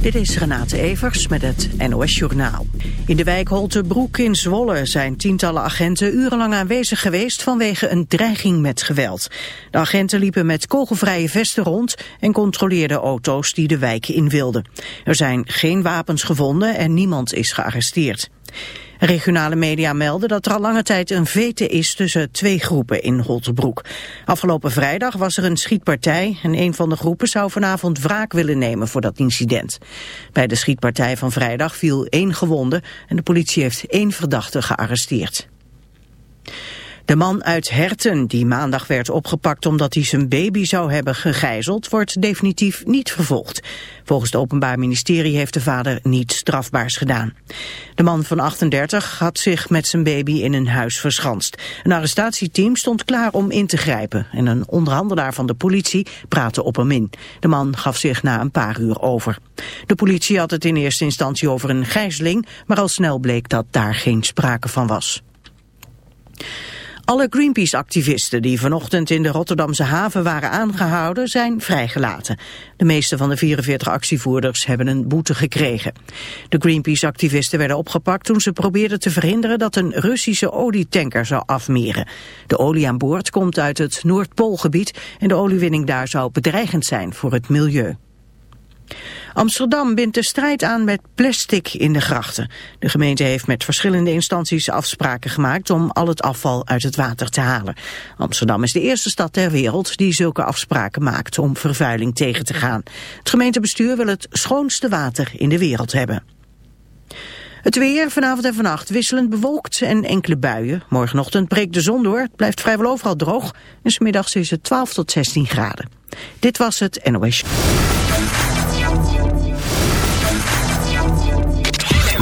Dit is Renate Evers met het NOS Journaal. In de wijk Holtebroek in Zwolle zijn tientallen agenten urenlang aanwezig geweest vanwege een dreiging met geweld. De agenten liepen met kogelvrije vesten rond en controleerden auto's die de wijk in wilden. Er zijn geen wapens gevonden en niemand is gearresteerd. Regionale media melden dat er al lange tijd een vete is tussen twee groepen in Holtebroek. Afgelopen vrijdag was er een schietpartij en een van de groepen zou vanavond wraak willen nemen voor dat incident. Bij de schietpartij van vrijdag viel één gewonde en de politie heeft één verdachte gearresteerd. De man uit Herten, die maandag werd opgepakt omdat hij zijn baby zou hebben gegijzeld, wordt definitief niet vervolgd. Volgens het Openbaar Ministerie heeft de vader niets strafbaars gedaan. De man van 38 had zich met zijn baby in een huis verschanst. Een arrestatieteam stond klaar om in te grijpen en een onderhandelaar van de politie praatte op hem in. De man gaf zich na een paar uur over. De politie had het in eerste instantie over een gijzeling, maar al snel bleek dat daar geen sprake van was. Alle Greenpeace-activisten die vanochtend in de Rotterdamse haven waren aangehouden zijn vrijgelaten. De meeste van de 44 actievoerders hebben een boete gekregen. De Greenpeace-activisten werden opgepakt toen ze probeerden te verhinderen dat een Russische olietanker zou afmeren. De olie aan boord komt uit het Noordpoolgebied en de oliewinning daar zou bedreigend zijn voor het milieu. Amsterdam bindt de strijd aan met plastic in de grachten. De gemeente heeft met verschillende instanties afspraken gemaakt om al het afval uit het water te halen. Amsterdam is de eerste stad ter wereld die zulke afspraken maakt om vervuiling tegen te gaan. Het gemeentebestuur wil het schoonste water in de wereld hebben. Het weer vanavond en vannacht wisselend bewolkt en enkele buien. Morgenochtend breekt de zon door. Het blijft vrijwel overal droog. En smiddags is het 12 tot 16 graden. Dit was het NOS.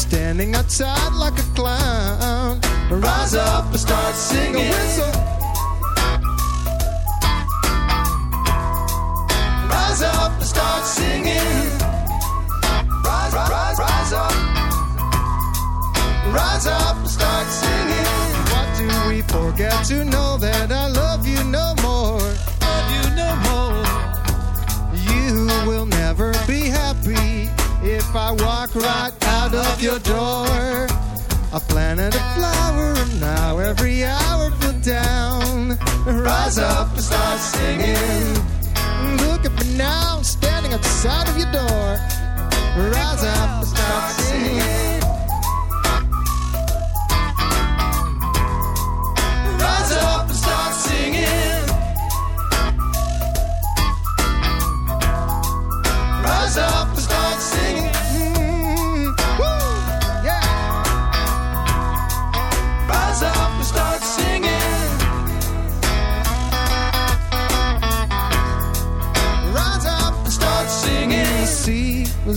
standing outside like a clown. Rise up and start singing. Whistle. Rise up and start singing. Rise, rise, rise up. Rise up and start singing. What do we forget to know that I love you no more? Love you no more. You will never be happy if I walk right out of your door. I planted a flower and now every hour feel down. Rise up and start singing. Look at me now, standing outside of your door. Rise up and start singing.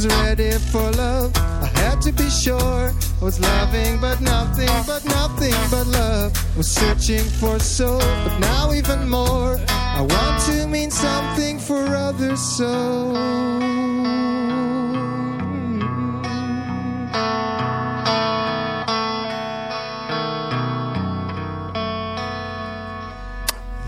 was ready for love. I had to be sure I was loving, but nothing, but nothing but love. Was searching for so, but now even more. I want to mean something for others, so.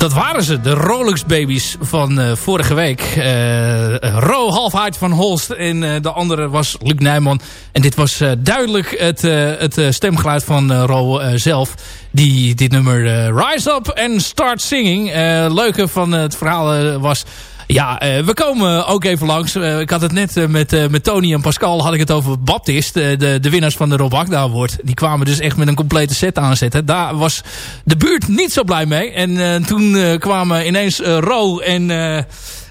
Dat waren ze, de Rolex babies van uh, vorige week. Uh, Ro Halfheid van Holst en uh, de andere was Luc Nijman. En dit was duidelijk het, het stemgeluid van Ro zelf. Die dit nummer Rise Up and Start Singing. leuke van het verhaal was ja, uh, we komen ook even langs. Uh, ik had het net uh, met, met Tony en Pascal had ik het over Baptist. de, de winnaars van de Rob Agda Award. Die kwamen dus echt met een complete set aanzetten. Daar was de buurt niet zo blij mee. En toen kwamen ineens Ro en...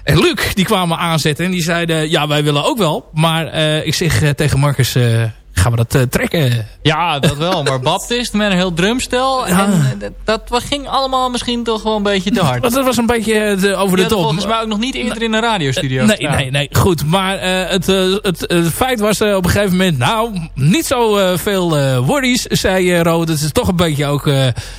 En Luc, die kwamen aanzetten en die zeiden... ja, wij willen ook wel. Maar ik zeg tegen Marcus gaan we dat uh, trekken. Ja, dat wel. Maar Baptist met een heel drumstel. En eh, dat, dat ging allemaal misschien toch wel een beetje te hard. Dat was een beetje eh, over de top. volgens mij ook nog niet eerder in een radiostudio Nee, nee, nee. Goed. Maar uh, het, het, het, feit was op een gegeven moment... Nou, niet zo veel worries, zei Ro. Dat is toch een beetje ook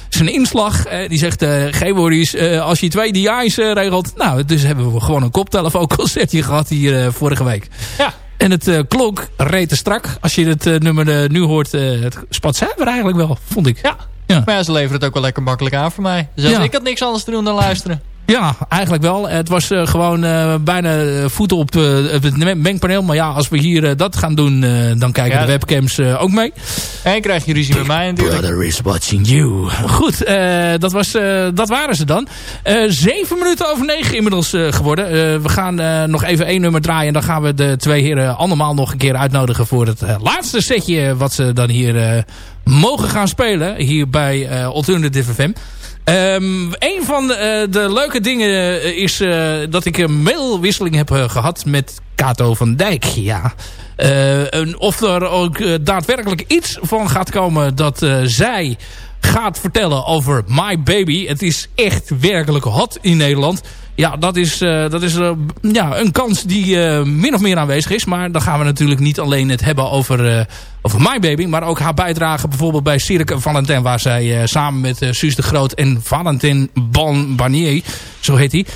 zijn inslag. die zegt, geen worries. als je twee DI's regelt... Nou, dus hebben we gewoon een koptelefoonconcertje gehad hier vorige week. Ja. En het uh, klonk rete strak. Als je het uh, nummer uh, nu hoort, het spat zuiver eigenlijk wel, vond ik. Ja. ja. Maar ja, ze leveren het ook wel lekker makkelijk aan voor mij. Dus ja. ik had niks anders te doen dan luisteren. Ja, eigenlijk wel. Het was uh, gewoon uh, bijna voeten op uh, het mengpaneel. Maar ja, als we hier dat gaan doen, dan kijken ja, de webcams ook mee. En krijg je ruzie met mij natuurlijk. Brother is watching you. Goed, dat, was, dat waren ze dan. zeven minuten over negen inmiddels geworden. we gaan nog even één nummer draaien. En dan gaan we de twee heren allemaal nog een keer uitnodigen voor het laatste setje. Wat ze dan hier mogen gaan spelen. Hier bij Alternative FM. Um, een van de, uh, de, leuke dingen is uh, dat ik een mailwisseling heb gehad met Kato van Dijk. Ja. Of er ook daadwerkelijk iets van gaat komen dat zij gaat vertellen over My Baby. Het is echt werkelijk hot in Nederland. Ja, dat is, dat is ja, een kans die min of meer aanwezig is. Maar dan gaan we natuurlijk niet alleen het hebben over, over My Baby. Maar ook haar bijdrage bijvoorbeeld bij Cirque Valentin. Waar zij samen met Suus de Groot en Valentin Ban Barnier, zo heet hij,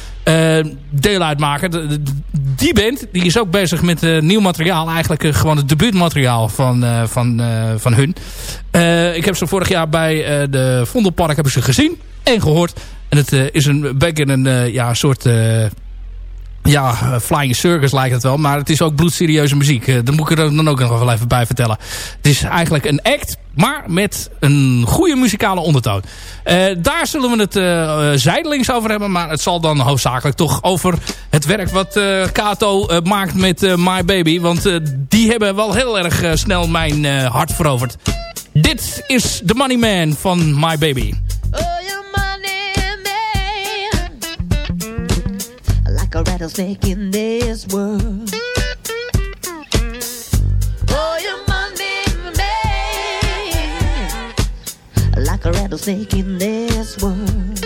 deel uitmaken. die band die is ook bezig met nieuw materiaal. Eigenlijk gewoon het debuutmateriaal van, van, van hun. ik heb ze vorig jaar bij de Vondelpark hebben ze gezien en gehoord. En het is een beetje een uh, ja, soort... ja, Flying Circus lijkt het wel. Maar het is ook bloedserieuze muziek. Uh, dat moet ik er dan ook nog wel even bij vertellen. Het is eigenlijk een act, maar met een goede muzikale ondertoon. Uh, daar zullen we het zijdelings over hebben. Maar het zal dan hoofdzakelijk toch over het werk wat Kato maakt met My Baby. Want die hebben wel heel erg snel mijn hart veroverd. Dit is The Money Man van My Baby. A rattlesnake in this world. Oh, you're money man, like a rattlesnake in this world.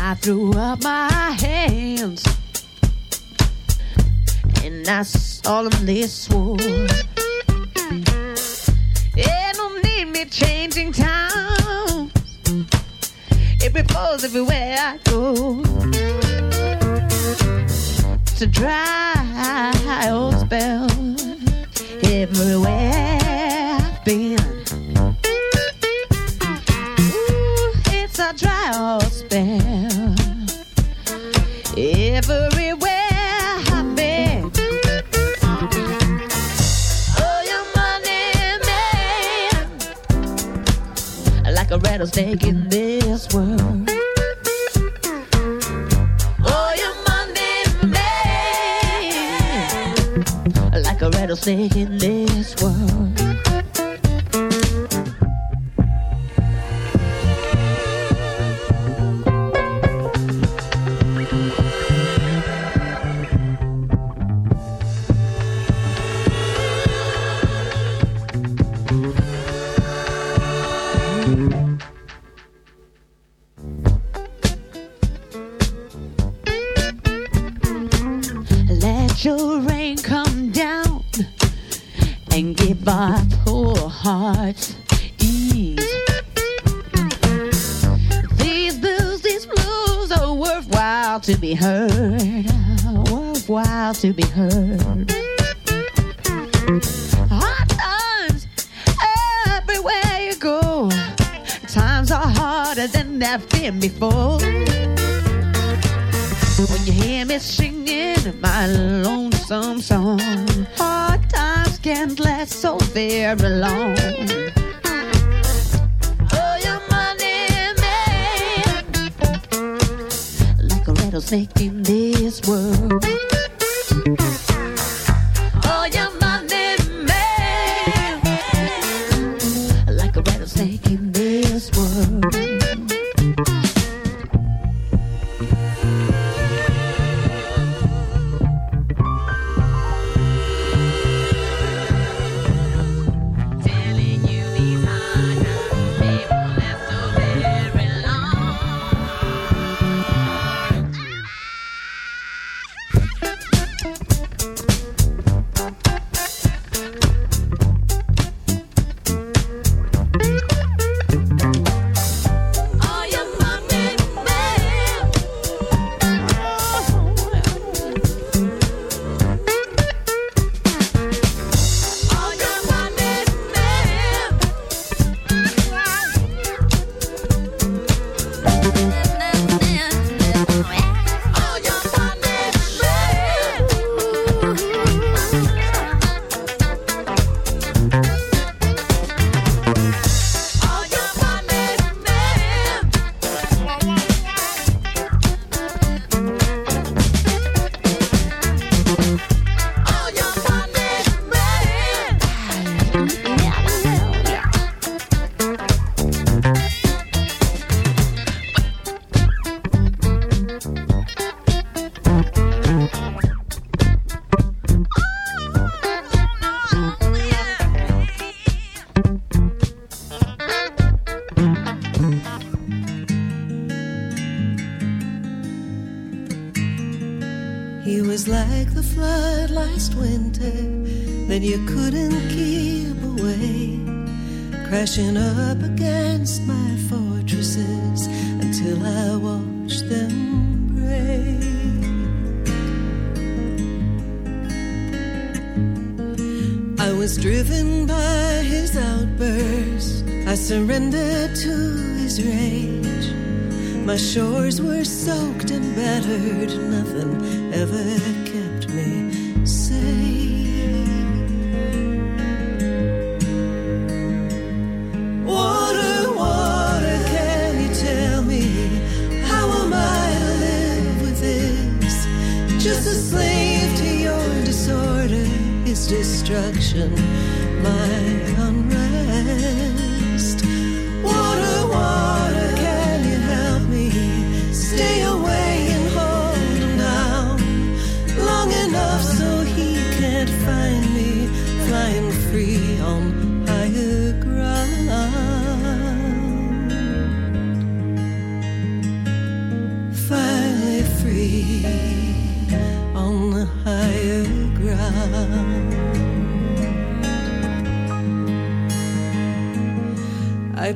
I threw up my hands and I solemnly swore. It don't need me changing towns. It reposes everywhere I go. It's a dry old spell everywhere I've been. Ooh, it's a dry old spell a rattlesnake in this world. rattlesnake in this world. Let your rain come down was a slave to your disorder, is destruction, my unrest.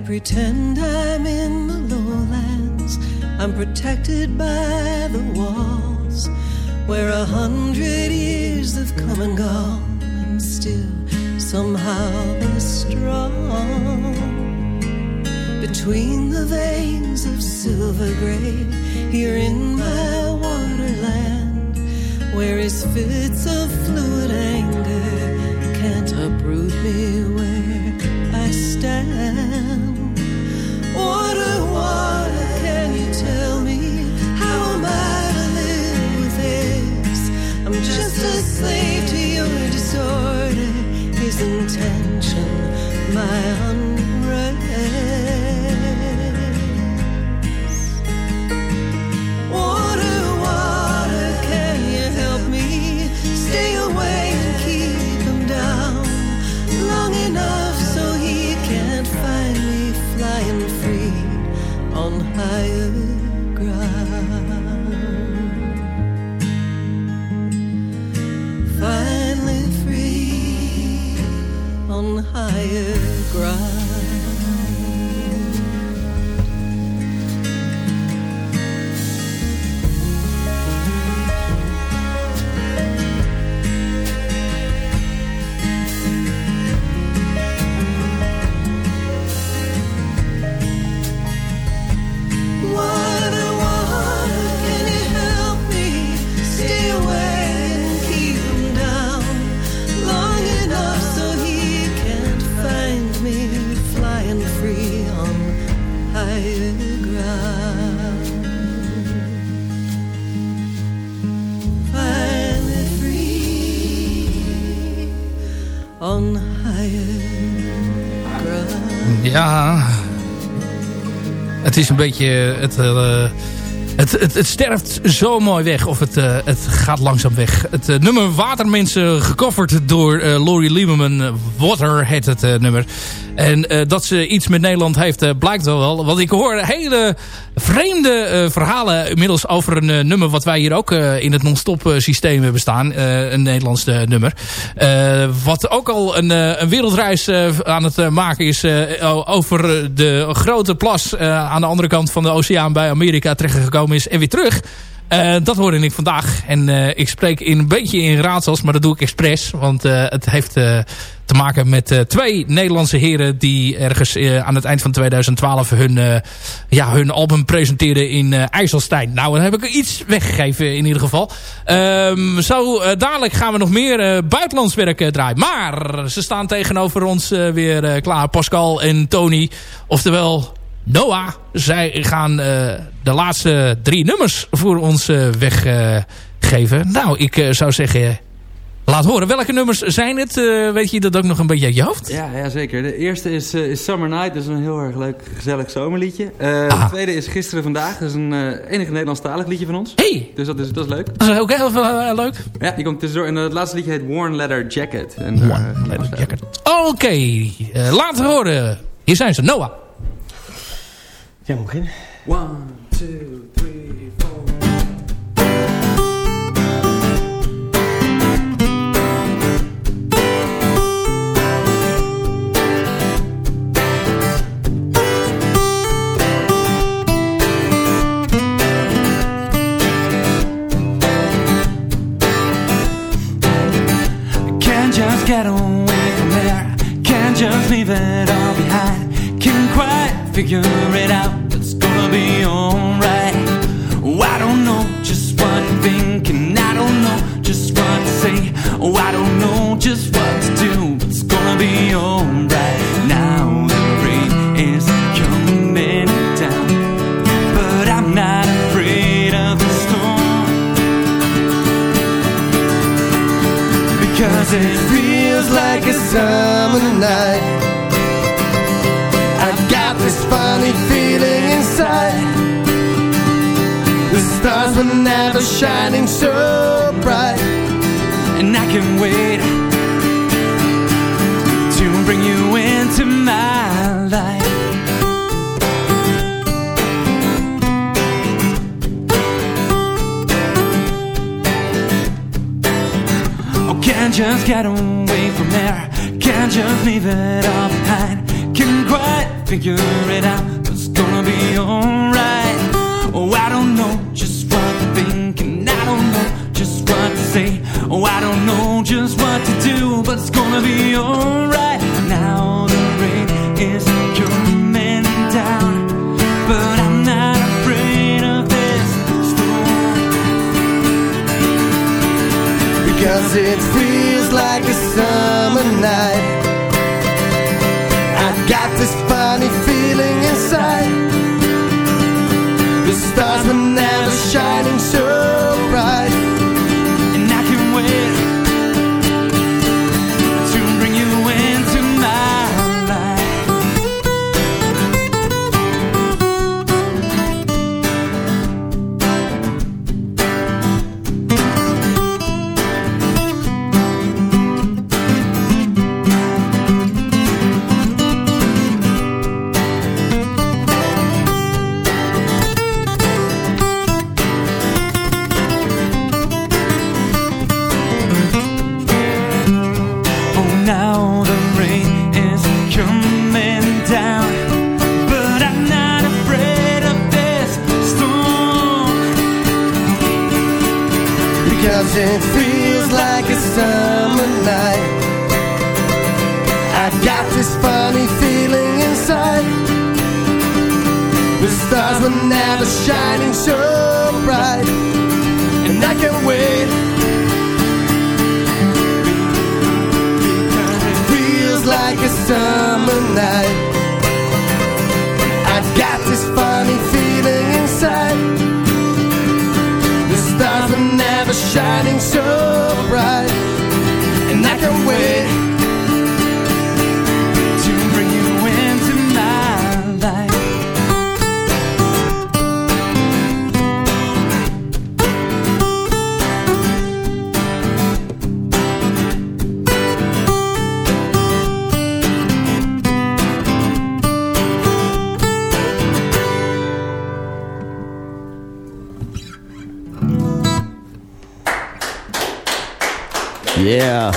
pretend I'm in the lowlands. I'm protected by the walls where a hundred years have come and gone. I'm still somehow this strong. Between the veins of silver gray, here in my waterland, where his fits of fluid anger can't uproot me where I stand. my on higher ground. Is een beetje... Het, eh, het, het, het sterft zo mooi weg. Of het, eh, het gaat langzaam weg. Het eh, nummer Watermensen gecoverd door uh, Laurie Lieberman. Water heet het nummer. En dat ze iets met Nederland heeft blijkt wel wel. Want ik hoor hele vreemde verhalen inmiddels over een nummer... wat wij hier ook in het non-stop systeem hebben staan. een Nederlands nummer. wat ook al een, een wereldreis aan het maken is... over de grote plas aan de andere kant van de oceaan bij Amerika terechtgekomen is en weer terug. Dat hoorde ik vandaag. En ik spreek in een beetje in raadsels, maar dat doe ik expres. Want het heeft te maken met twee Nederlandse heren... die ergens aan het eind van 2012 hun, ja, hun album presenteerden in IJsselstein. Nou, dan heb ik iets weggegeven in ieder geval. Um, zo dadelijk gaan we nog meer buitenlands werk draaien. Maar ze staan tegenover ons weer klaar. Pascal en Tony. Oftewel Noah. Zij gaan de laatste drie nummers voor ons weggeven. nou, ik zou zeggen... Laat horen, welke nummers zijn het? weet je dat ook nog een beetje uit je hoofd? Ja, ja zeker. De eerste is, is Summer Night. Dat is een heel erg leuk, gezellig zomerliedje. de tweede is Gisteren Vandaag. Dat is een enige Nederlandstalig liedje van ons. Hey! Dus dat is, dat is leuk. Dat is ook heel leuk. Ja, die komt tussendoor. En het laatste liedje heet Worn Leather Jacket. En, Worn Leather Jacket. Oké, okay. laat horen. Hier zijn ze, Noah. Jij moet beginnen. One, two, three, get away from there. Can't just leave it all behind. Can't quite figure it out. It's gonna be alright. Oh, I don't know just what to think, and I don't know just what to say. Oh, I don't know just what to do, but it's gonna be alright. Now the rain is coming down, but I'm not afraid of the storm because it like a summer night. I've got this funny feeling inside. The stars were never shining so bright. and I can wait to bring you into my life. Just get away from there. Can't just leave it all behind. Can't quite figure it out, but it's gonna be alright. Oh, I don't know just what to think, and I don't know just what to say. Oh, I don't know just what to do, but it's gonna be alright. Now the rain is coming down, but I'm not afraid of this storm. Because it feels like a summer summer night. I've got this funny feeling inside. The stars are never shining so bright, and I can't wait. Yeah.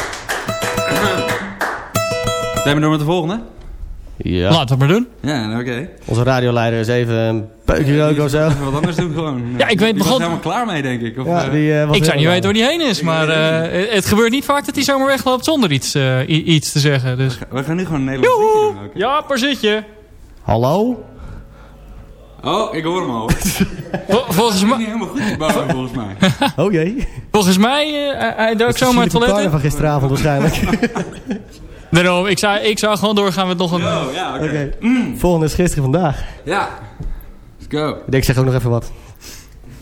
Zijn we door met de volgende? Ja. Laten we het maar doen. Ja, oké. Onze radioleider is even een peukje roken of zo. Wat anders doen gewoon. Ja, ik weet begon- helemaal klaar mee, denk ik. Of, Ja, eh, die, eh, Ik zou niet weten waar die heen is, maar eh, het gebeurt niet vaak dat hij zomaar wegloopt zonder iets, eh, iets te zeggen. Dus. we gaan nu gewoon een Nederlands doen ook. Ja, waar zit je? Hallo? Oh, ik hoor hem al. Vol- volgens, mij, niet helemaal goed gebouwd, volgens mij. Oh jee. volgens mij, eh, hij- de zomaar het toilet van gisteravond waarschijnlijk. Daarom, ik zou, ik zou gewoon doorgaan met nog een... Oh, ja, oké. Oké. Volgende is gisteren vandaag. Ja. Let's go. Ik denk, ik zeg ook nog even wat.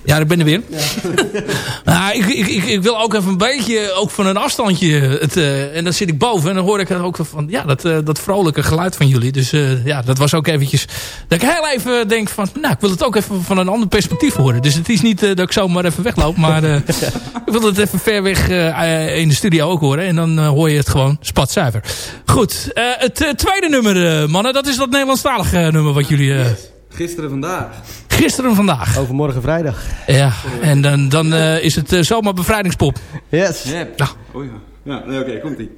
Ja, ik ben er weer. nou, ik, ik, ik, ik wil ook even een beetje, ook van een afstandje. Het, eh, en dan zit ik boven en dan hoor ik ook van, ja, dat, eh, dat vrolijke geluid van jullie. Dus eh, ja, dat was ook eventjes, dat ik heel even denk van, nou, ik wil het ook even van een ander perspectief horen. Dus het is niet dat ik zomaar even wegloop, maar eh, ik wil het even ver weg eh, in de studio ook horen. En dan hoor je het gewoon spatzuiver. Goed, eh, het tweede nummer, mannen, dat is dat Nederlandstalige nummer wat jullie... eh, Gisteren vandaag. Gisteren vandaag. Overmorgen vrijdag. Ja, en dan, dan eh, is het eh, zomaar bevrijdingspop. Yes. Yep. Nou. Oh ja. Ja, nee, oké, komt-ie.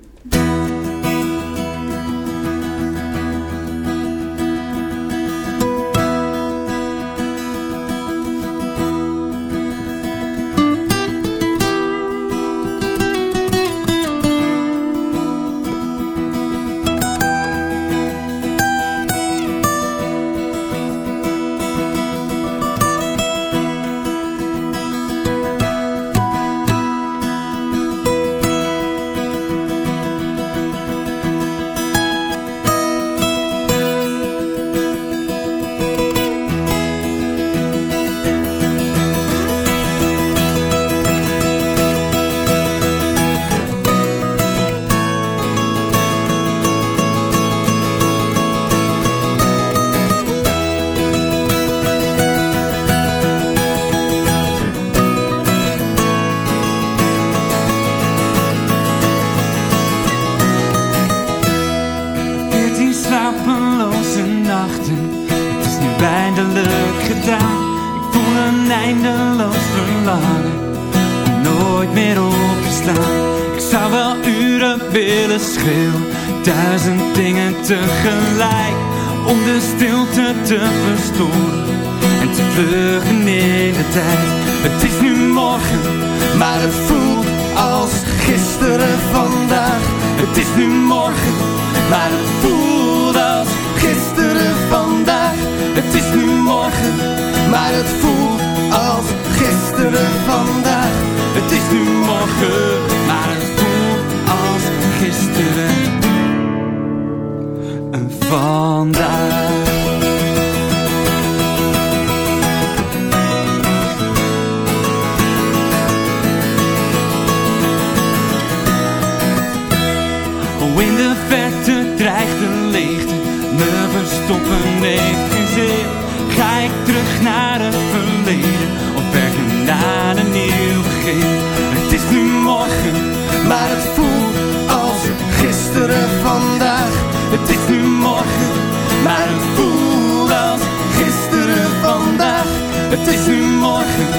Het is nu morgen,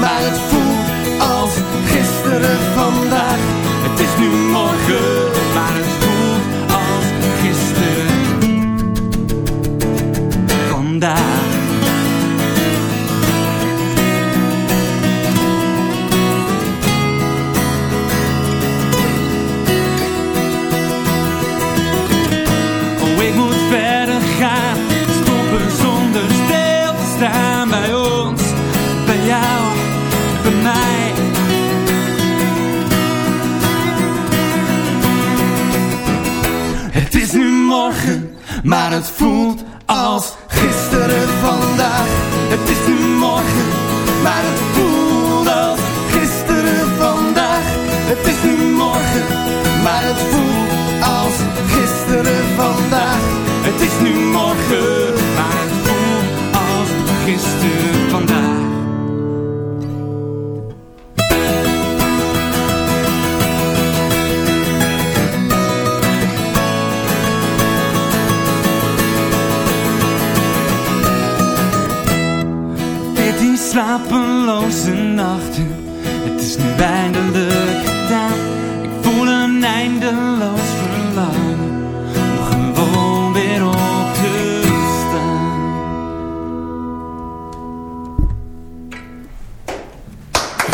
maar het voelt als gisteren vandaag. Het is nu morgen, maar het voelt als gisteren vandaag. Het is nu morgen, maar het voelt als gisteren vandaag. Het is nu morgen, maar het voelt als gisteren vandaag.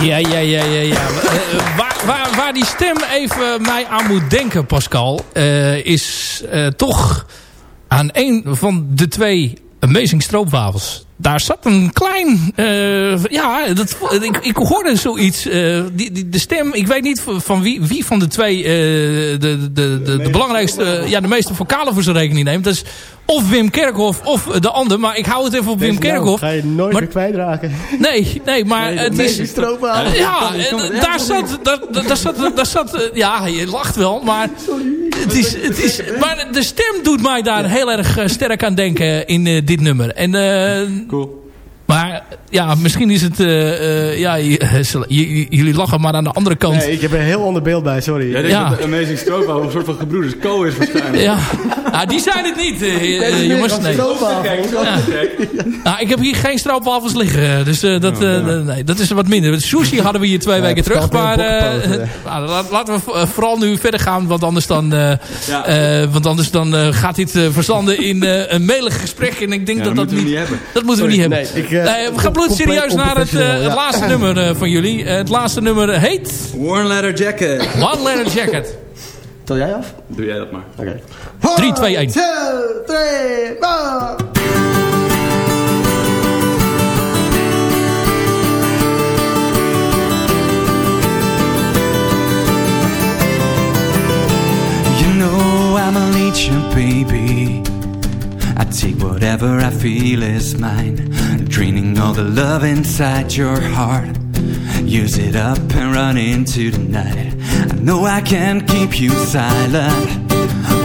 Ja, ja, ja, ja, ja. Eh, eh, waar, waar, waar die stem even mij aan moet denken, Pascal... eh, is toch aan een van de twee Amazing Stroopwafels. Daar zat een klein... ja, dat, ik, ik hoorde zoiets. die, die, de stem, ik weet niet van wie, wie van de twee de, de, de, de, de belangrijkste... ja, de meeste vocalen voor zijn rekening neemt. Dat is of Wim Kerkhoff of de ander. Maar ik hou het even op Wim Deze Kerkhoff. ga je nooit Maar- meer kwijtraken. Nee, nee, maar Nee, het is... Ja, ik kan- eh, daar zat, daar, daar- zat, daar zat, eh, ja, je lacht wel, maar het is, het is, maar de stem doet mij daar heel erg eh, sterk aan denken in eh, dit nummer. En, cool. Maar ja, misschien is het, eh, eh, ja, jullie lachen, maar aan de andere kant. Nee, ik heb er een heel ander beeld bij, sorry. Jij denkt dat de Amazing Stroopwafel een soort van gebroeders Co is waarschijnlijk. Ja, ah, die zijn het niet, is jongens. Nee. Ja. Nou, ik heb hier geen stroopwafels liggen. Dus eh, dat, eh, nee, dat is wat minder. Sushi hadden we hier twee Ja, weken terug. Maar eh, nou, laat- laten we vooral nu verder gaan. Want anders dan, eh, Ja. eh, want anders dan eh, gaat dit verzanden in een melig gesprek. En ik denk Ja, dat dat dat moeten we niet, dat moeten we niet hebben. Nee, ik, Nee, we gaan bloedserieus compleet naar het, eh, het laatste nummer eh, van jullie. Eh, het laatste nummer heet One Letter Jacket. One Letter Jacket. Tel jij af? Doe jij dat maar. Oké. 3, 2, 1. Two, three, four. You know I'm a leecher, baby. I take whatever I feel is mine, draining all the love inside your heart. Use it up and run into the night. I know I can't keep you silent.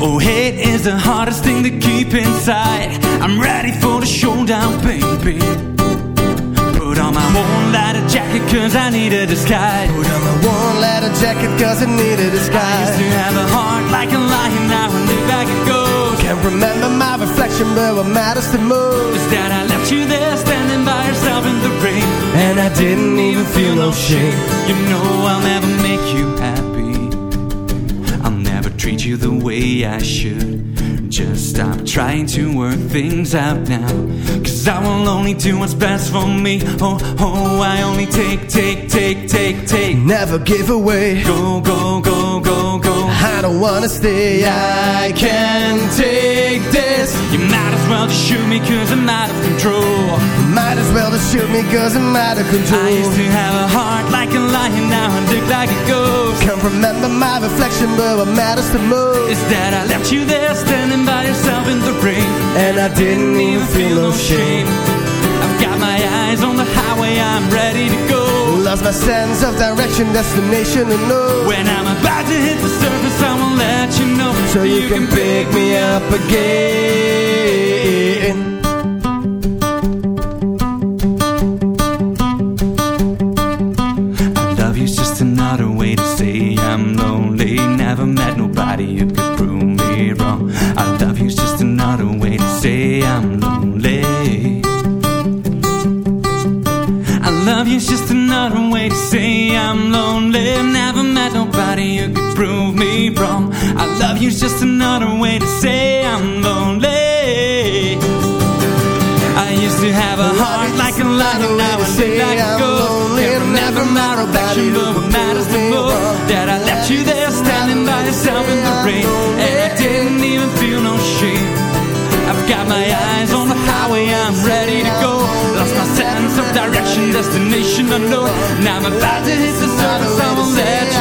Oh, hate is the hardest thing to keep inside. I'm ready for the showdown, baby. Put on my warm leather jacket, cause I need a disguise. Put on my one leather jacket cause I need a I used to have a heart like a lion, now I live back it goes. Can't remember my reflection, but what matters the most. Is that I left you there didn't even feel no shame. You know I'll never make you happy. I'll never treat you the way I should. Just stop trying to work things out now. Cause I will only do what's best for me. Oh, oh, I only take, take, take, take, take. Never give away. Go, go, go, go, go. I don't wanna stay. I can't take this. You might as well just shoot me cause I'm out of control. You might as well just shoot me cause I'm out of control. I used to have a heart like a lion, now I look like a ghost. Can't remember my reflection, but what matters the most. Is that I left you there standing by yourself in the rain. And I didn't even feel no shame. I've got my eyes on the highway, I'm ready to go. Lost my sense of direction, destination, and know. When I'm about to hit the surface, I will let you know. So you can pick me up again. Just another way to say I'm lonely. I used to have a heart like a lion, now I like a ghost. Never, never my reflection, but what matters the most that I left you there standing by yourself in the rain, and I didn't even feel no shame. I've got my eyes on the highway, I'm ready to go. Lost my sense of direction, destination unknown. Now I'm about to hit the surface, I will let you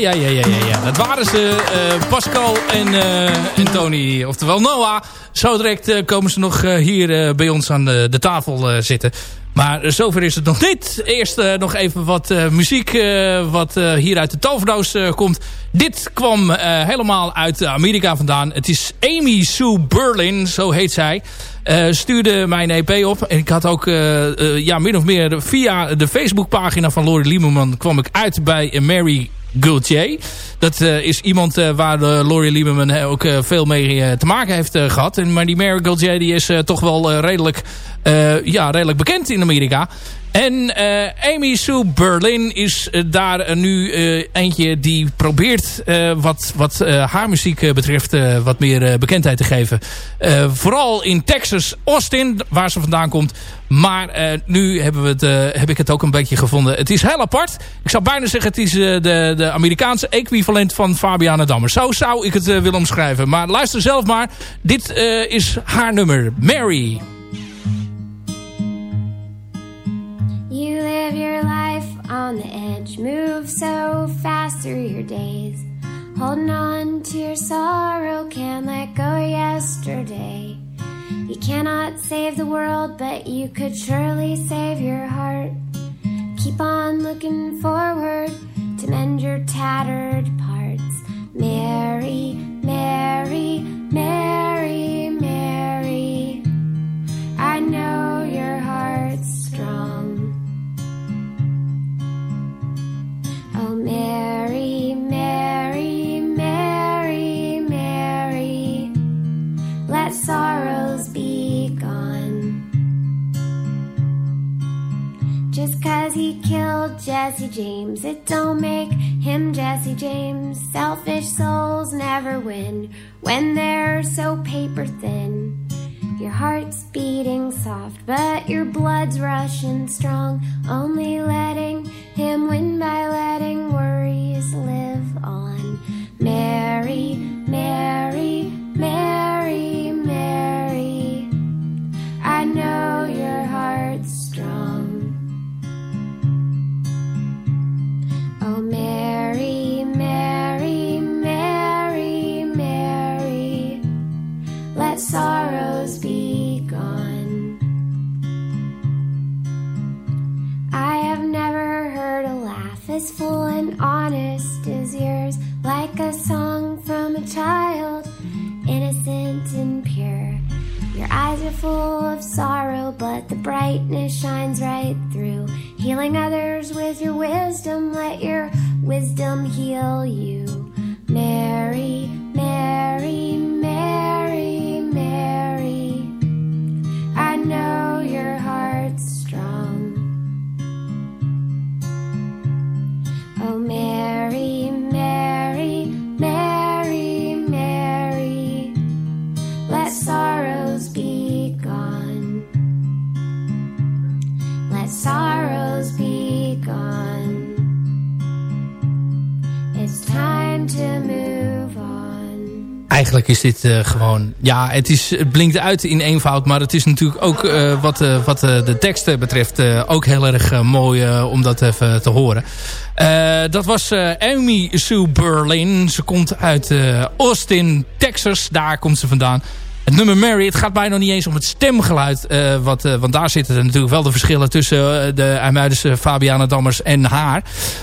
Ja, ja, ja, ja, ja. Dat waren ze, eh, Pascal en, eh, en Tony, oftewel Noah. Zo direct eh, komen ze nog hier bij ons aan de, de tafel zitten. Maar zover is het nog niet. Eerst nog even wat muziek wat hier uit de toverdoos komt. Dit kwam helemaal uit Amerika vandaan. Het is Amy Sue Berlin, zo heet zij. Stuurde mijn EP op. En ik had ook ja, min of meer via de Facebookpagina van Laurie Lieberman... kwam ik uit bij Mary Gauthier. Dat eh, is iemand uh, waar uh, Laurie Lieberman ook veel mee te maken heeft gehad. En, maar die Mary Gauthier die is toch wel redelijk, ja, redelijk bekend in Amerika. En Amy Sue Berlin is daar nu eentje die probeert wat, wat haar muziek betreft wat meer bekendheid te geven. vooral in Texas, Austin, waar ze vandaan komt. Maar nu hebben we het, heb ik het ook een beetje gevonden. Het is heel apart. Ik zou bijna zeggen het is de, de Amerikaanse equivalent van Fabiana Dammer. Zo zou ik het willen omschrijven. Maar luister zelf maar. Dit is haar nummer. Mary. On the edge, move so fast through your days. Holding on to your sorrow, can't let go yesterday. You cannot save the world, but you could surely save your heart. Keep on looking forward to mend your tattered parts. Mary, Mary, Mary, Mary. I know your heart's strong. Oh, Mary, Mary, Mary, Mary, let sorrows be gone. Just cause he killed Jesse James, it don't make him Jesse James. Selfish souls never win when they're so paper thin. Your heart's beating soft, but your blood's rushing strong. Only letting him win by letting worries live on. Mary, Mary, Mary, Is dit uh, gewoon... Ja, het, is, het blinkt uit in eenvoud. Maar het is natuurlijk ook uh, wat, uh, wat de teksten betreft... ook heel erg mooi om dat even te horen. dat was Amy Sue Berlin. Ze komt uit Austin, Texas. Daar komt ze vandaan. Het nummer Mary, het gaat mij nog niet eens om het stemgeluid. eh, wat, eh, want daar zitten natuurlijk wel de verschillen tussen eh, de IJmuidense Fabiana Dammers en haar.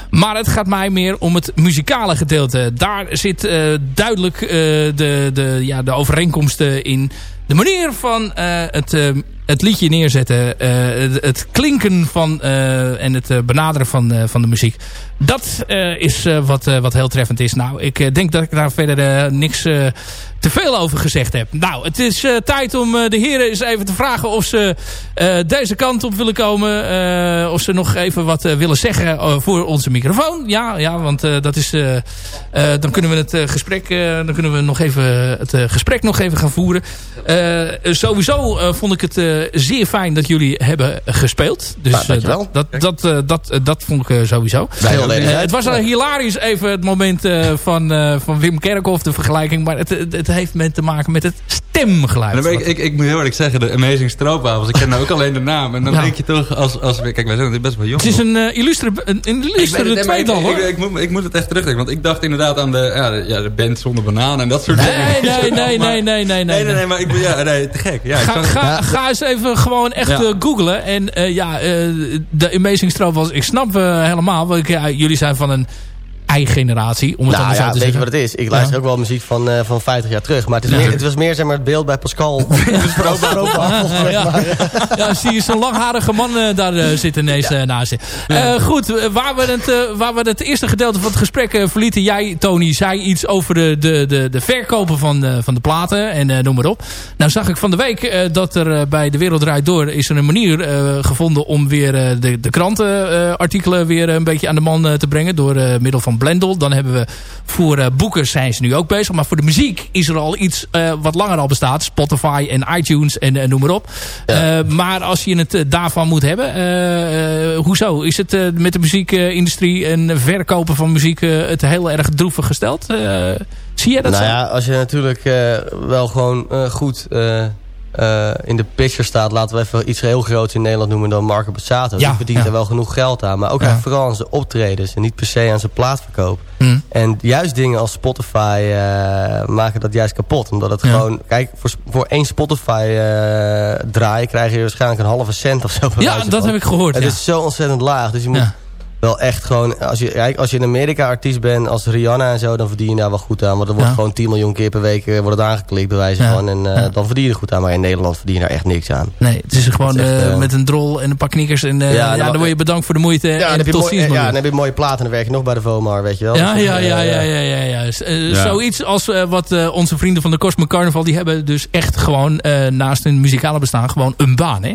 Maar het gaat mij meer om het muzikale gedeelte. Daar zit duidelijk de, de, ja, de overeenkomsten in. De manier van het, het liedje neerzetten. eh, het, het klinken van eh, en het eh, benaderen van, van de muziek. Dat is wat, wat heel treffend is. Nou, ik denk dat ik daar verder niks te veel over gezegd heb. Nou, het is tijd om de heren eens even te vragen of ze deze kant op willen komen. of ze nog even wat willen zeggen voor onze microfoon. Ja, ja want dat is, dan kunnen we het gesprek, dan kunnen we nog even het gesprek nog even gaan voeren. Sowieso vond ik het zeer fijn dat jullie hebben gespeeld. Dus eh, dat, dat, dat, eh, dat, eh, dat vond ik eh, sowieso. Wij alleen Eh, zijn. het was al hilarisch even het moment eh, van, eh, van Wim Kerkhoff, de vergelijking. Maar het, het, het heeft met te maken met het stemgeluid. Ik, ik, ik moet heel eerlijk zeggen, de Amazing Stroopwafels. Ik ken nou ook alleen de naam. En dan Ja. denk je toch, als, als kijk, wij zijn natuurlijk best wel jong. het is een uh, illustre, een, illustre het, nee, maar ik, tweetal ik, hoor. ik, ik moet, ik moet het echt terugdenken. Want ik dacht inderdaad aan de, ja, de, ja, de band zonder banaan en dat soort Nee, dingen. nee, nee, nee, nee, nee, nee. Nee, nee, nee, maar ik ben, ja, nee, te gek. Ja, ik Ga, ga, ga eens even gewoon echt Ja. eh, googlen. En eh, ja, eh, de Amazing Stroop was... Ik snap helemaal. Want ik, jullie zijn van een eigen generatie. Om het Nou zo ja, te weet je wat het is? Ik luister ook wel muziek van, eh, van 50 jaar terug. Maar het, is meer, het was meer zeg maar, het beeld bij Pascal. ja, ja. zie je zo'n langharige man eh, daar eh, zitten ineens naast je. Goed, waar we, het, waar we het eerste gedeelte van het gesprek verlieten. Jij, Tony, zei iets over de, de, de, de verkopen van, van de platen en noem maar op. Nou zag ik van de week dat er bij De Wereld Draait Door... is er een manier gevonden om weer de, de krantenartikelen weer een beetje aan de man te brengen. Door middel van Blendel. Dan hebben we voor eh, boeken zijn ze nu ook bezig. Maar voor de muziek is er al iets eh, wat langer al bestaat. Spotify en iTunes en eh, noem maar op. Maar als je het daarvan moet hebben. hoezo? Is het met de muziekindustrie en verkopen van muziek het heel erg droevig gesteld? Zie jij dat nou zo? ja, als je natuurlijk wel gewoon goed eh, in de picture staat... laten we even iets heel groots in Nederland noemen dan Marco Bassato. Ja, Die verdient ja. er wel genoeg geld aan. Maar ook Ja. echt vooral aan zijn optredens en niet per se aan zijn plaatverkoop. Hm. En juist dingen als Spotify eh, maken dat juist kapot. Omdat het gewoon... Kijk, voor, voor één Spotify eh, draai krijg je waarschijnlijk een halve cent of zo. Ja, dat van. heb ik gehoord, Het is zo ontzettend laag. Dus je moet. Wel echt gewoon... Als je, als je in Amerika artiest bent als Rihanna en zo... dan verdien je daar wel goed aan. Want er wordt Ja. gewoon 10 miljoen keer per week eh, wordt het aangeklikt bij wijze Ja. van. En eh, Ja. dan verdien je er goed aan. Maar in Nederland verdien je daar echt niks aan. Nee, het is gewoon Het is echt, eh, met een drol en een paar knikkers. En eh, Ja, ja, dan- dan word je bedankt voor de moeite. Ja, dan en heb, je tot mooi, ja, dan heb je mooie plaat en dan werk je nog bij de VOMAR, weet je wel. Ja, Dus, ja, ja, ja, ja, ja, ja. Zoiets als wat eh, onze vrienden van de Cosmic Carnival... die hebben dus echt gewoon eh, naast hun muzikale bestaan gewoon een baan, hè?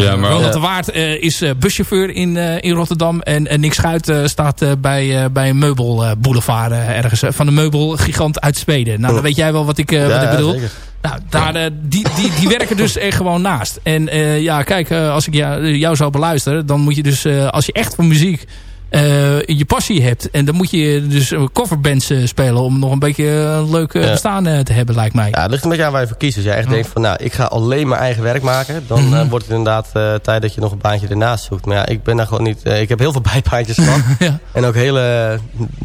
Ja, maar... Ronald de Waard eh, is eh, buschauffeur in, eh, in Rotterdam. En, en Nick Schuit eh, staat eh, bij, eh, bij een meubelboulevard eh, ergens. eh, van een meubelgigant uit Zweden. Nou, dan weet jij wel wat ik, eh, wat ik bedoel. zeker. Nou, daar, eh, die, die, die werken dus er gewoon naast. En eh, ja, kijk, eh, als ik jou, jou zou beluisteren... dan moet je dus, eh, als je echt van muziek eh, je passie hebt... en dan moet je dus eh, coverbands eh, spelen... om nog een beetje een leuk eh, Ja. bestaan eh, te hebben, lijkt mij. Ja, het ligt een beetje aan waar je voor kiest. Als jij echt denkt van, nou, ik ga alleen maar eigen werk maken... dan Mhm. eh, wordt het inderdaad eh, tijd dat je nog een baantje ernaast zoekt. Maar ja, ik ben daar gewoon niet... eh, ik heb heel veel bijbaantjes gehad. Ja. En ook hele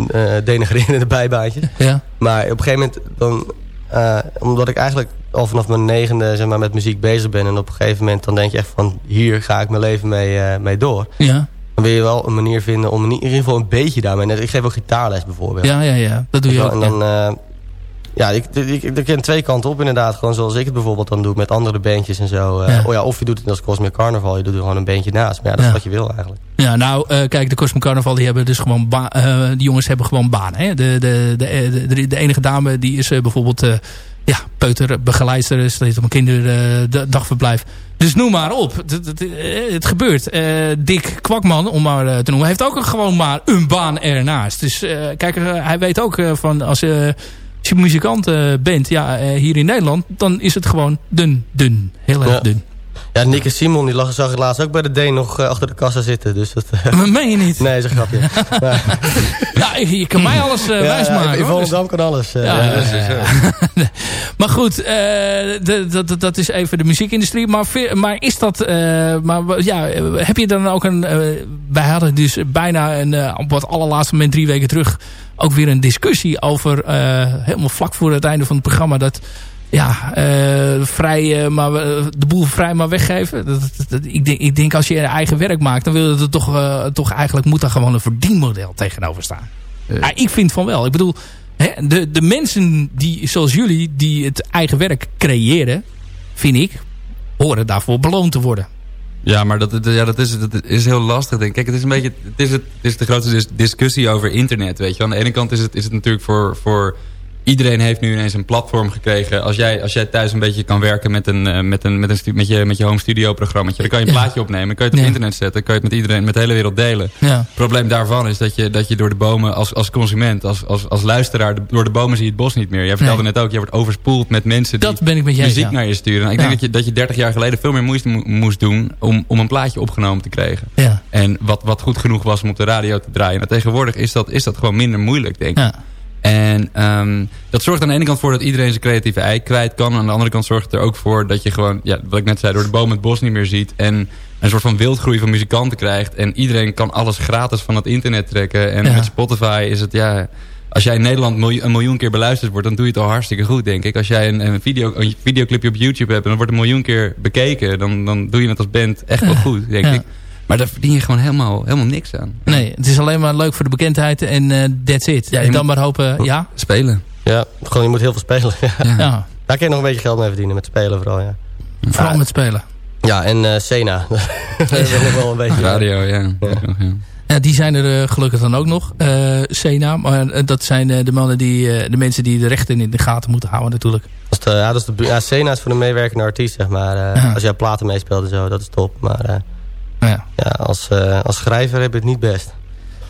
eh denigrerende bijbaantjes. Ja. Maar op een gegeven moment dan... eh, omdat ik eigenlijk al vanaf mijn negende zeg maar, met muziek bezig ben... en op een gegeven moment dan denk je echt van... hier ga ik mijn leven mee, eh, mee door. Ja, Dan wil je wel een manier vinden om in ieder geval een beetje daarmee... Net, ik geef ook gitaarles bijvoorbeeld. ja, ja, ja. dat doe je ook. En ja. dan, eh, ja, ik, ik, ik, ik ken twee kanten op inderdaad. Gewoon zoals ik het bijvoorbeeld dan doe met andere bandjes en zo. Ja. Oh ja, of je doet het als Cosmic Carnival, je doet er gewoon een bandje naast. Maar ja, dat Ja. is wat je wil eigenlijk. Ja, nou, eh, kijk, de Cosmic Carnival, die hebben dus gewoon die jongens hebben gewoon banen. Hè? De, de, de, de, de enige dame, die is bijvoorbeeld, eh ja, peuterbegeleidster, staat op een kinderdagverblijf. dus noem maar op. Het, het, eh, het gebeurt. Eh, Dick Kwakman, om maar eh, te noemen, heeft ook gewoon maar een baan ernaast. Dus eh, kijk, eh, hij weet ook eh, van als, eh, als je muzikant eh, bent, ja, eh, hier in Nederland, dan is het gewoon dun, dun. Heel erg Ja. dun. Ja, Nick en Simon, die lag, zag ik laatst ook bij de D nog eh, achter de kassa zitten. Dus dat, eh, Maar meen je niet? nee, is een grapje. Ja, Ja, je kan mij alles eh ja, wijsmaken. in hoor. Dus- Volendam kan alles. Ja, maar goed, de, dat- dat, dat is even de muziekindustrie. Maar, maar is dat... maar ja, heb je dan ook een... wij hadden dus bijna een, op het allerlaatste moment drie weken terug... ook weer een discussie over... helemaal vlak voor het einde van het programma... dat ja, eh, vrij, eh, maar, eh, de boel vrij maar weggeven. Dat, dat- dat- ik, denk, ik denk als je je eigen werk maakt, dan wil je er toch, toch eigenlijk moet daar gewoon een verdienmodel tegenover staan. Ja, ik vind van wel. Ik bedoel, hè, de, de mensen die, zoals jullie, die het eigen werk creëren, vind ik, horen daarvoor beloond te worden. Ja, maar dat, ja, dat, is, dat is heel lastig. Denk ik. Kijk, het is een beetje. Het is, het, het is de grootste dis- discussie over internet. Weet je. Aan de ene kant is het, is het natuurlijk voor. voor Iedereen heeft nu ineens een platform gekregen. Als jij, als jij thuis een beetje kan werken met, een, eh, met, een, met, een stu- met, je, met je home studio programma. Dan kan je een plaatje opnemen. kan je het op Ja. internet zetten. kan je het met iedereen, met de hele wereld delen. Ja. Het probleem daarvan is dat je, dat je door de bomen als, als consument, als, als, als luisteraar, door de bomen zie je het bos niet meer. Jij vertelde Nee. net ook, jij wordt overspoeld met mensen die Dat ben ik met je eens, muziek naar je sturen. Ik denk dat je, dat je 30 jaar geleden veel meer moeite mo- moest doen om, om een plaatje opgenomen te krijgen. Ja. En wat, wat goed genoeg was om op de radio te draaien. Nou, tegenwoordig is dat, is dat gewoon minder moeilijk, denk ik. En ehm, dat zorgt aan de ene kant voor dat iedereen zijn creatieve ei kwijt kan. Aan de andere kant zorgt het er ook voor dat je gewoon, ja, wat ik net zei, door de boom het bos niet meer ziet. En een soort van wildgroei van muzikanten krijgt. En iedereen kan alles gratis van het internet trekken. En Ja. met Spotify is het, ja... Als jij in Nederland miljoen- een miljoen keer beluisterd wordt, dan doe je het al hartstikke goed, denk ik. Als jij een, een, video, een videoclipje op YouTube hebt en dan wordt een miljoen keer bekeken, dan, dan doe je het als band echt wel goed, denk Ja. ik. Maar daar verdien je gewoon helemaal, helemaal niks aan. Nee, het is alleen maar leuk voor de bekendheid en eh that's it. Ja, je en dan maar hopen, ja? Spelen. Ja, gewoon je moet heel veel spelen. Ja. Ja, Daar kun je nog een beetje geld mee verdienen, met spelen vooral, ja. vooral met spelen. Ja, en eh Sena. dat is nog wel een beetje... Radio, ja. ja. Ja, die zijn er eh, gelukkig dan ook nog. eh Sena, maar dat zijn eh, de mannen die, eh, de mensen die de rechten in de gaten moeten houden natuurlijk. Dat is de, ja, dat is de, ja, Sena is voor de meewerkende artiest, zeg maar. eh, Ja. Als jij platen meespeelt en zo, dat is top. Maar eh, Ja. ja, als, eh, als schrijver heb je het niet best.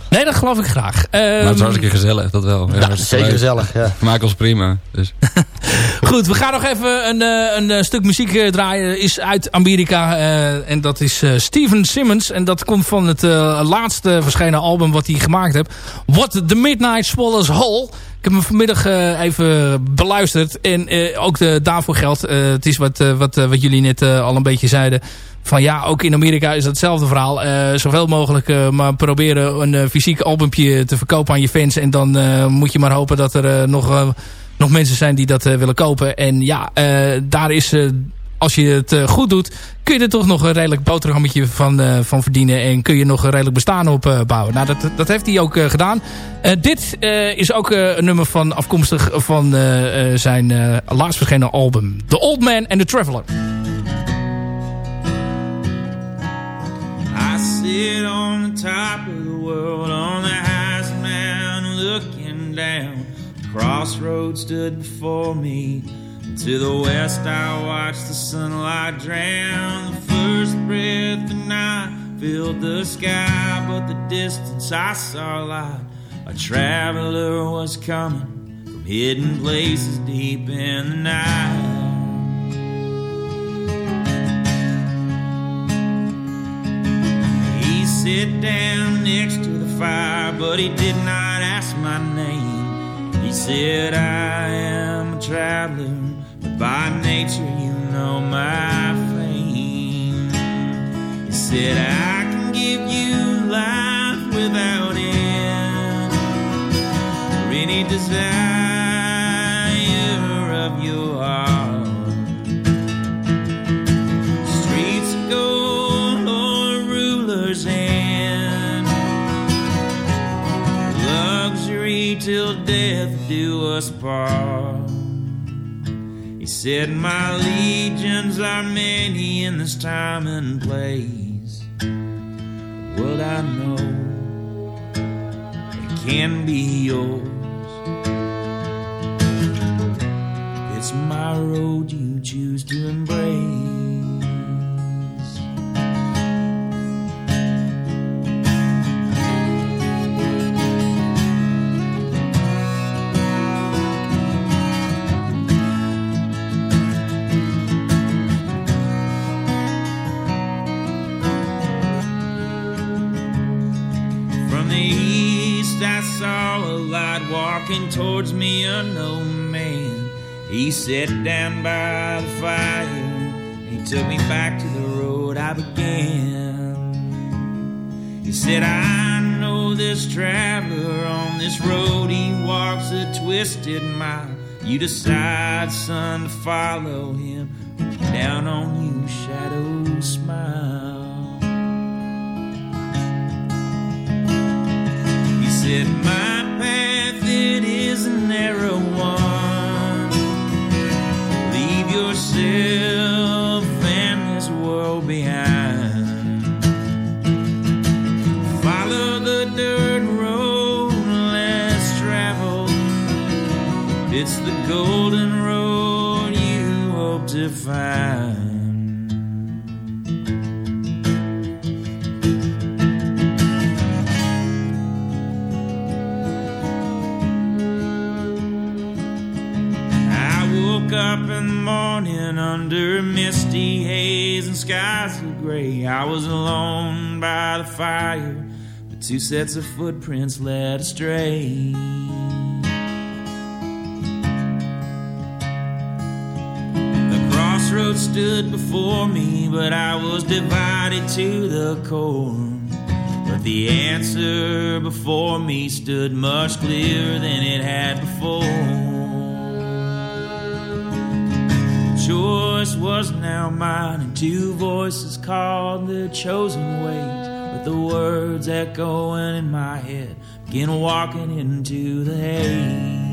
Nee, dat geloof ik graag. Maar het is Ehm, hartstikke gezellig, dat wel. Ja, dat zeker leuk. gezellig, ja. We maken ons prima. Dus. Goed, we gaan nog even een, eh, een eh, stuk muziek eh, draaien. Is uit Amerika. eh, en dat is eh, Steven Simmons. En dat komt van het eh, laatste verschenen album wat hij gemaakt heeft. What the Midnight Swallows Whole. Heb hem vanmiddag eh, even beluisterd. En eh, ook de, daarvoor geldt. eh, het is wat, wat, wat jullie net al een beetje zeiden. Van ja, ook in Amerika is dat hetzelfde verhaal. Zoveel mogelijk maar proberen een fysiek albumpje te verkopen aan je fans. En dan moet je maar hopen dat er nog, nog mensen zijn die dat willen kopen. En ja, daar is... eh, als je het eh, goed doet, kun je er toch nog een redelijk boterhammetje van, eh, van verdienen. En kun je nog een redelijk bestaan opbouwen. nou, dat, dat heeft hij ook eh, gedaan. Eh, dit eh, is ook eh, een nummer van afkomstig van eh, eh, zijn eh, laatst verschenen album. The Old Man and the Traveler. I sit on the top of the world on the highest mountain looking down. Crossroads stood before me. To the west I watched the sunlight drown. The first breath of night filled the sky, but the distance I saw a light. A traveler was coming from hidden places deep in the night. He sat down next to the fire, but he did not ask my name. He said, I am a traveler, by nature you know my fame. He said, I can give you life without end, or any desire of your heart. Streets of gold ruler's hand. Luxury till death do us part. Said, My legions are many in this time and place. What I know, it can be yours. It's my road saw a light walking towards me, unknown man. He sat down by the fire. He took me back to the road I began. He said, I know this traveler on this road. He walks a twisted mile. You decide, son, to follow him. Down on you, shadows smile. Said, My path, it is a narrow one. Leave yourself and this world behind. Follow the dirt road less traveled. It's the golden road you hope to find. Morning under misty haze and skies of gray. I was alone by the fire, the two sets of footprints led astray. The crossroads stood before me, but I was divided to the core. But the answer before me stood much clearer than it had before. Choice was now mine, and two voices called the chosen ways. With the words echoing in my head, begin walking into the haze.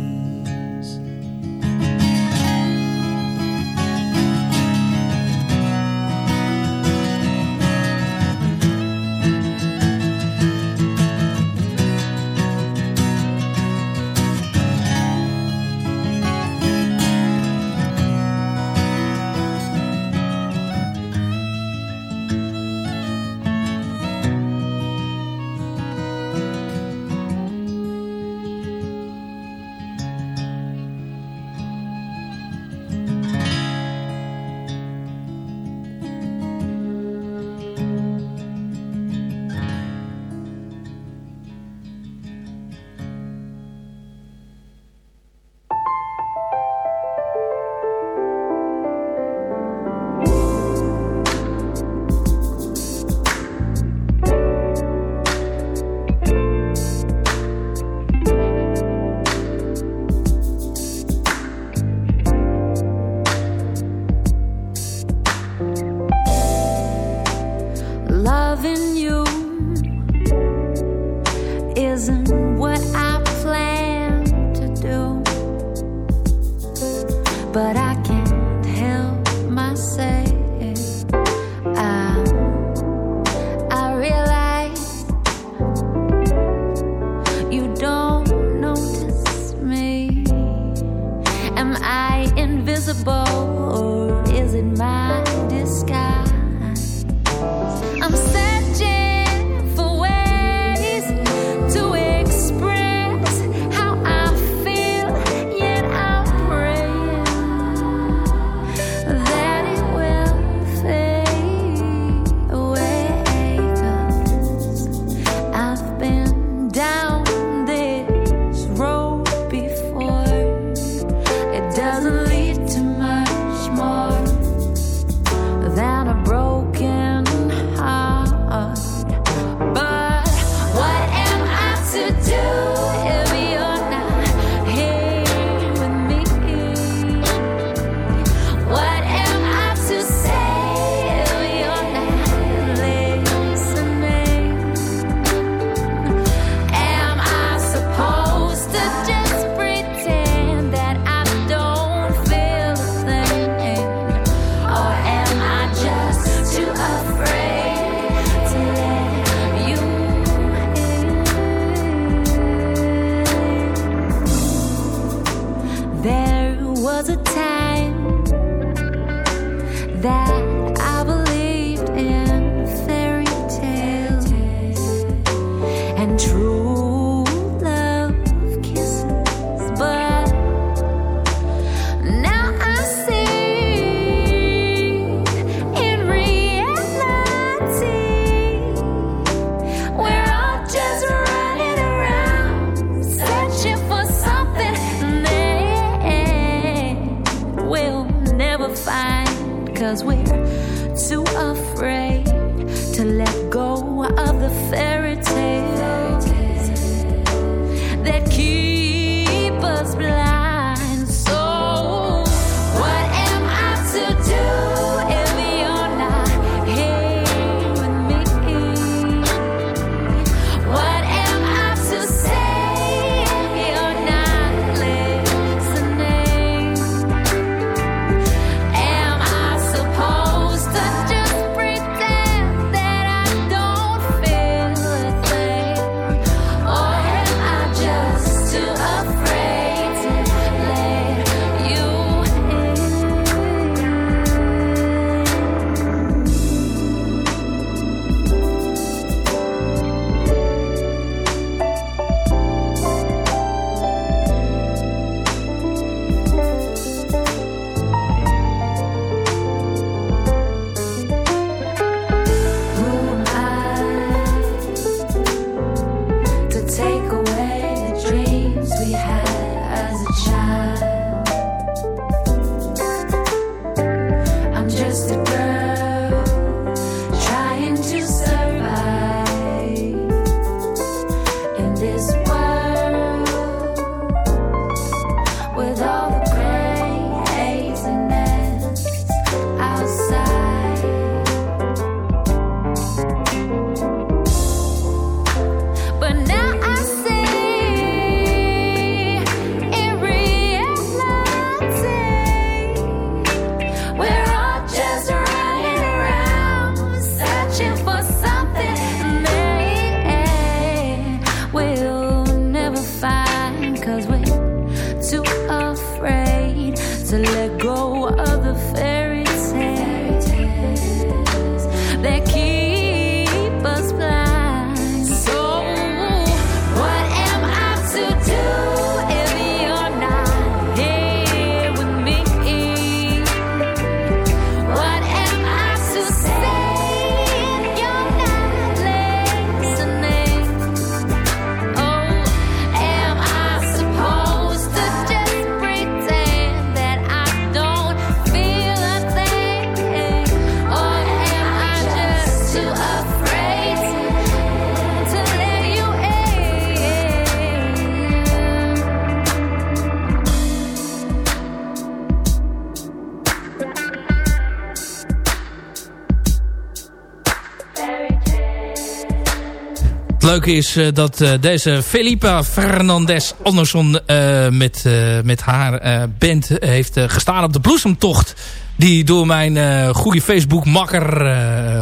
Leuke is eh, dat eh, deze Felipa Fernandez Anderson eh, met, met haar band heeft gestaan op de bloesemtocht. Die door mijn goede Facebook-makker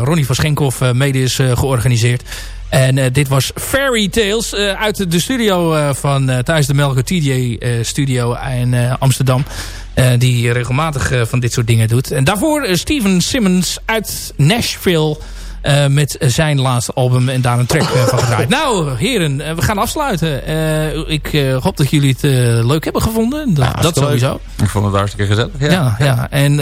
Ronnie van Schenkhoff mede is georganiseerd. En dit was Fairy Tales uit de studio van Thuis de Melker TJ Studio in Amsterdam. Die regelmatig van dit soort dingen doet. En daarvoor Steven Simmons uit Nashville. Eh, met zijn laatste album en daar een track eh, van gedraaid. Nou, heren, eh, we gaan afsluiten. Ik hoop dat jullie het leuk hebben gevonden. Dat, dat sowieso. Ik vond het hartstikke gezellig. Ja, Ja, ja. En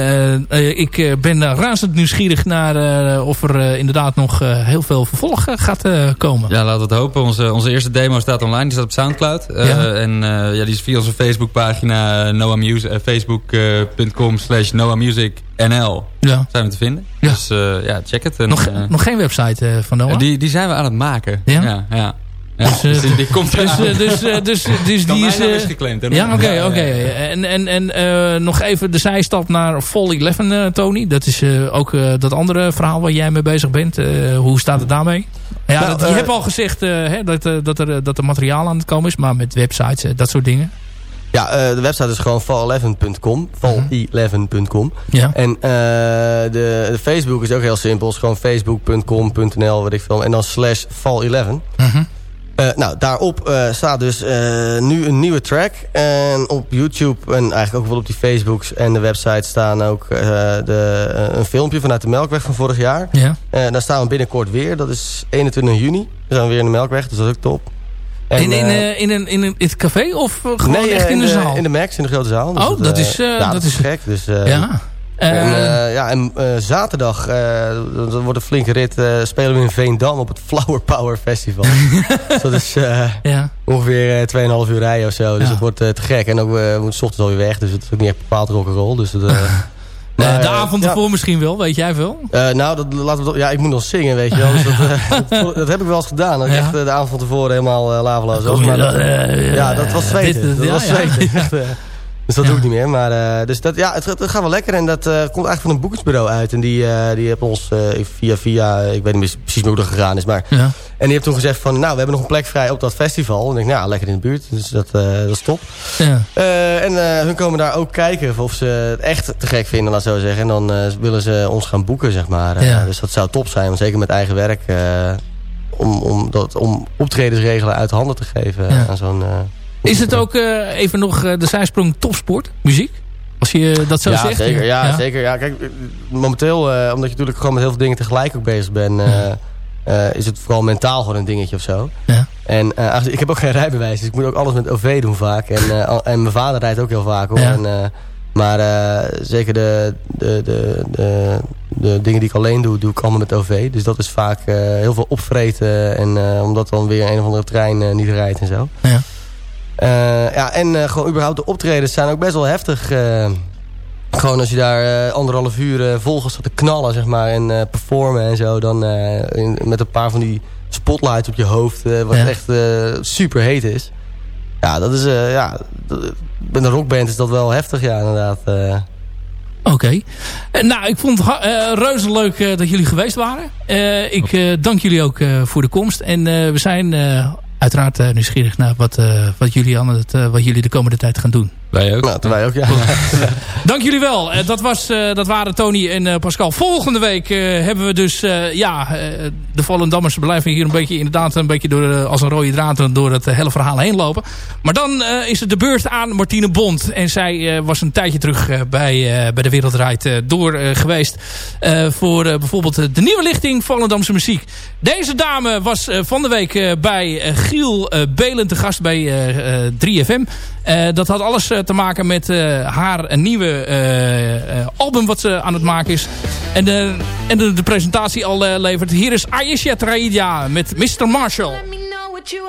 ik ben razend nieuwsgierig naar of er inderdaad nog heel veel vervolg gaat komen. Ja, laten we het hopen. Onze, onze eerste demo staat online. Die staat op Soundcloud. Ja. En ja, die is via onze Facebookpagina Noah Music, eh, facebook.com slash Noah Music NL Ja. zijn we te vinden. Ja. Dus eh, ja, check het. En, Nog, eh, nog geen website eh, van Noah? die, die zijn we aan het maken. Ja? Ja, Dus, dus, die, die komt dus, dus, dus, dus die is... is geclaimd, hè? Ja, oké, Ja, oké. ja. En, en, en nog even de zijstap naar Fall 11, eh, Tony. Dat is ook dat andere verhaal waar jij mee bezig bent. Hoe staat het daarmee? Ja, Nou, dat, je hebt al gezegd hè, dat, dat, er, dat er materiaal aan het komen is. Maar met websites, dat soort dingen. Ja, eh, de website is gewoon fall11.com. Fall11.com. Ja. En eh, de, de Facebook is ook heel simpel. Het is gewoon facebook.com.nl, weet ik veel. En dan slash fall11. Mhm. Eh, nou, daarop staat dus nu een nieuwe track. En op YouTube en eigenlijk ook wel op die Facebooks en de website staan ook de, een filmpje vanuit de Melkweg van vorig jaar. Ja. Daar staan we binnenkort weer. Dat is 21 juni. We zijn weer in de Melkweg, dus dat is ook top. En, in, in, eh, eh, in, een, in, een, in het café of eh, gewoon nee, echt in de, zaal? In de Max, in de grote zaal. Dus Oh, dat eh, is, ja, dat is is- gek. Dus, ja. en, ja, en zaterdag, dat wordt een flinke rit, spelen we in Veendam op het Flower Power Festival. dus dat is Ja. ongeveer eh, 2,5 uur rijden of zo. Dus Ja. het wordt te gek. En ook, we moeten 's ochtends alweer weg, dus het is ook niet echt bepaald rock'n'roll. Dus Eh, maar, de eh, avond ja. ervoor misschien wel, weet jij veel? Eh, nou, dat, laten we, ja, ik moet nog zingen, weet je wel. Dus dat, eh, dat, dat heb ik wel eens gedaan. Dat ik echt de avond tevoren helemaal eh laveloos was. Maar dat, ja, dat was zweten. dit, dat was zweten. Dus dat doe ik niet meer. Maar, eh, dus dat, ja, het, gaat- het gaat wel lekker. En dat eh, komt eigenlijk van een boekingsbureau uit. En die, eh die hebben ons via via, ik weet niet meer precies hoe dat gegaan is. Maar, Ja. En die heeft toen gezegd van, nou, we hebben nog een plek vrij op dat festival. En ik denk, nou, lekker in de buurt. Dus dat, dat is top. Ja. En hun komen daar ook kijken of ze het echt te gek vinden, laat ik zo zeggen. En dan willen ze ons gaan boeken, zeg maar. Ja. Dus dat zou top zijn, want zeker met eigen werk. om, om, dat, om optredensregelen uit handen te geven aan zo'n... eh, Is het ook eh, even nog eh, de zijsprong topsport, muziek? Als je dat zo ja, zegt. Zeker, ja, zeker. Ja, kijk, eh, momenteel, eh, omdat je natuurlijk gewoon met heel veel dingen tegelijk ook bezig bent... eh, eh, is het vooral mentaal gewoon een dingetje of zo. Ja. En eh, als- ik heb ook geen rijbewijs, dus ik moet ook alles met OV doen vaak. En, eh, en mijn vader rijdt ook heel vaak hoor. Ja. En, eh, maar eh, zeker de, de, de, de, de dingen die ik alleen doe, doe ik allemaal met OV. Dus dat is vaak eh, heel veel opvreten. En eh, omdat dan weer een of andere trein eh, niet rijdt en zo. Ja. Eh, ja, en eh, gewoon überhaupt de optredens zijn ook best wel heftig. eh, gewoon als je daar anderhalf uur uh, vol staat te knallen, zeg maar, en performen en zo, dan in- met een paar van die spotlights op je hoofd, wat Ja. echt super heet is. Ja, dat is, ja, met een rockband is dat wel heftig, ja, inderdaad. Oké. Nou, ik vond het reuze leuk dat jullie geweest waren. Ik dank jullie ook voor de komst. En we zijn uiteraard uh, nieuwsgierig naar wat, uh, wat, jullie aan het, uh, wat jullie de komende tijd gaan doen. Wij ook. Nou, wij ook, ja. Dank jullie wel. dat, was, dat waren Tony en Pascal. Volgende week hebben we dus ja, de Volendammers blijven hier een beetje inderdaad een beetje door, als een rode draad door het hele verhaal heen lopen. Maar dan is het de beurt aan Martine Bond. En zij was een tijdje terug bij, bij de Wereldrijd door geweest. voor bijvoorbeeld de nieuwe lichting Volendamse muziek. Deze dame was van de week bij Giel Belen te gast bij 3FM. dat had alles te maken met haar nieuwe album wat ze aan het maken is. En de, en de, presentatie al levert. Hier is Ayesha Traidja met Mr. Marshall. Let me know what you.